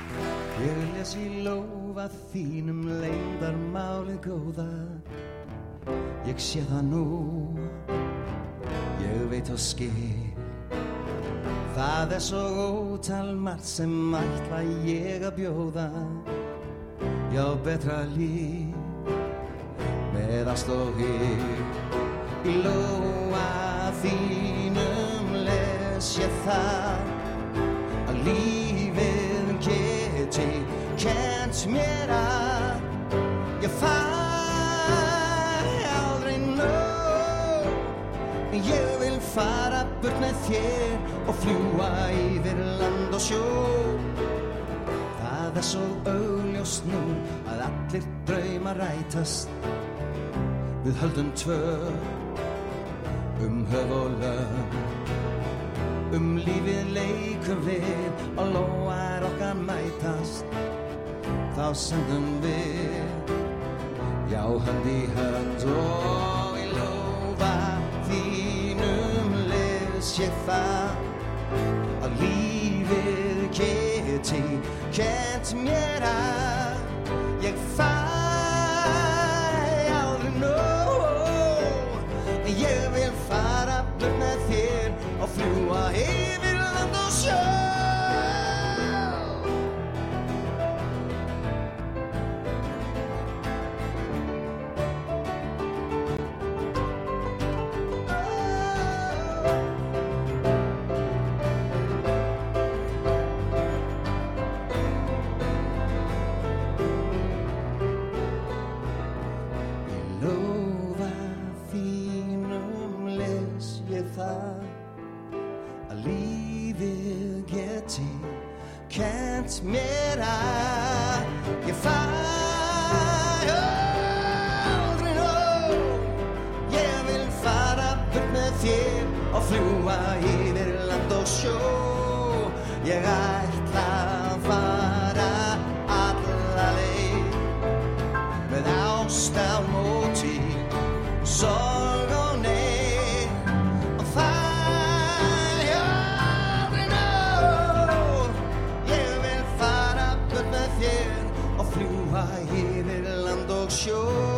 Ég les í lófa þínum leyndarmálið góða. Ég sé það nú. Ég veit og skil. Það er svo ótal margt sem ætla ég að bjóða. Já, betra líf með hýr Í lóa þínum les ég það kent mér að ég fæ aldrei nóg. Ég vil fara burt með þér og fljúa yfir land og sjó. Það er svo augljóst nú að allir draumar rætast. Við höldum tvö um höf og lög. Um lífið leikum við og lóar okkar Þá sendum við já hönd í hönd og í lófa þínum les ég það að lífið geti kent mér að ég fæ aldrei nóg ég vil fara burt með þér og fljúa yfir land og sjó kent mér að ég fæ aldrei nóg. Ég vil fara burt með þér og fljúa yfir land og sjó. Ég ætla að fara alla leið með ást á móti yfir land og sjó